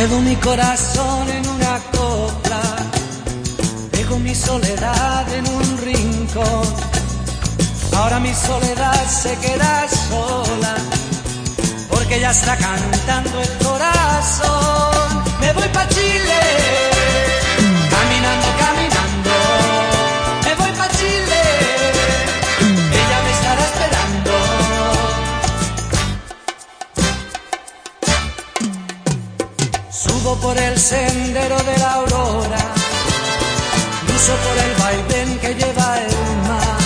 Llevo mi corazón en una copla, dejo mi soledad en un rincón. Ahora mi soledad se queda sola, porque ya está cantando el corazón. Por el sendero de la aurora, cruzo por el vaivén que lleva el mar.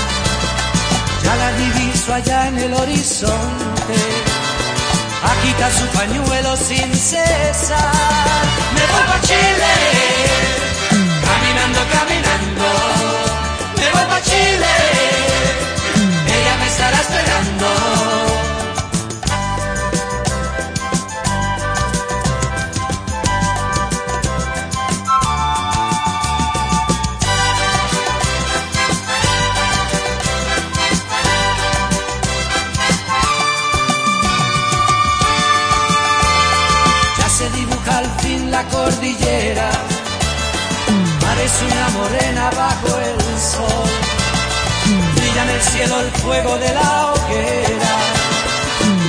Ya la diviso allá en el horizonte, agita su pañuelo sin cesar. Parece una morena bajo el sol. Brilla en el cielo el fuego de la hoguera,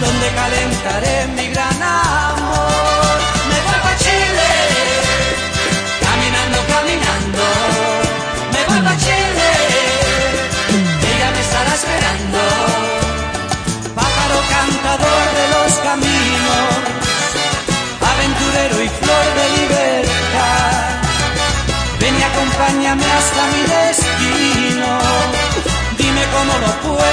donde calentaré mi gran acompáñame hasta mi destino. Dime cómo lo puedo